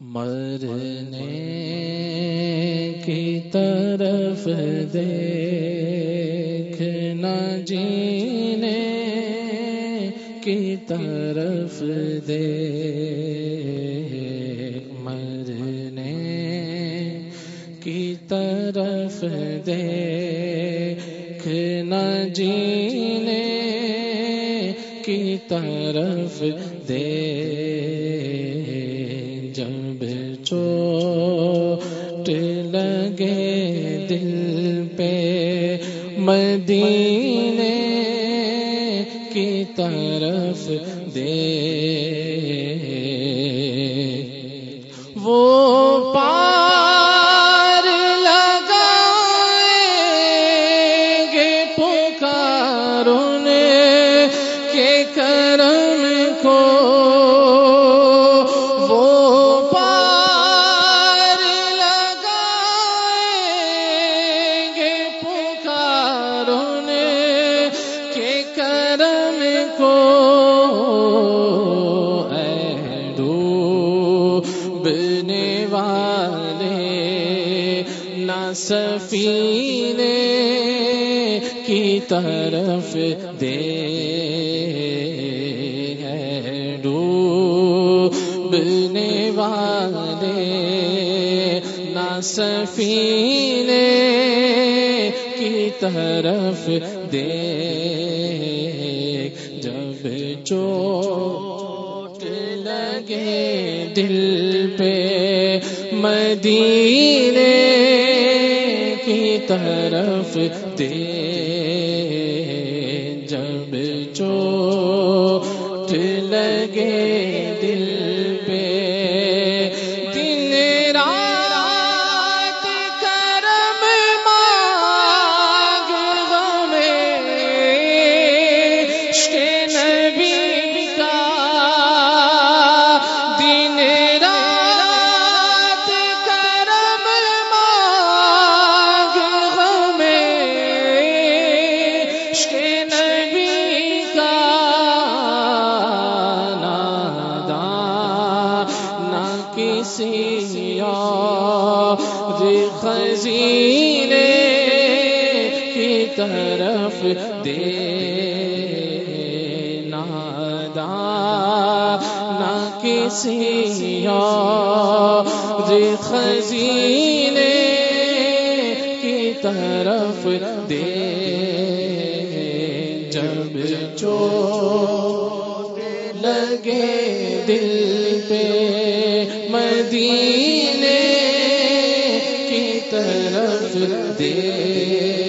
مرنے کی طرف دیکھ نہ جینے کی طرف دے مرنے کی طرف دیکھ نہ جینے کی طرف دے جب چوٹ لگے دل پہ مدینے کی طرف دے وہ ڈوبنے والے نہ سفینے کی طرف دے ہے ڈوبنے والے، نہ سفینے کی طرف دے جب چوٹ لگے دل مدینے کی طرف دے جب جی، خزینے کی طرف دے نادان نہ کسی اور۔ جی، خزینے کی طرف دے جب چوٹ لگے دل پہ، مدینے کی طرف دے۔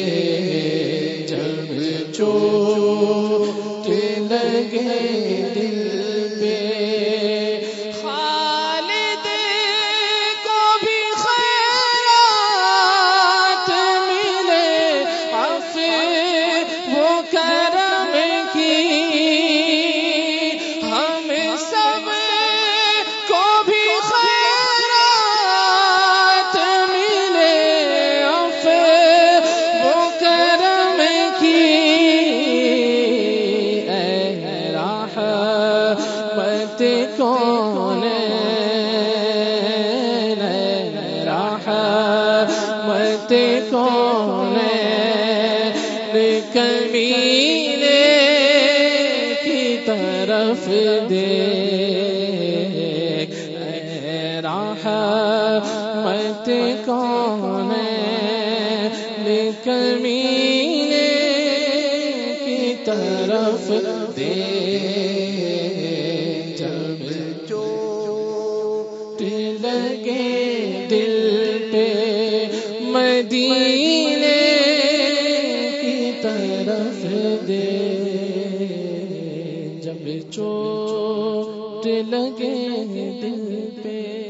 رحمت کون رحمت کون کمینے کی طرف دے اے رحمت کون کمینے کی طرف دے چوٹ لگے دل پہ مدینے کی طرف دے۔ جب چوٹ لگے دل پہ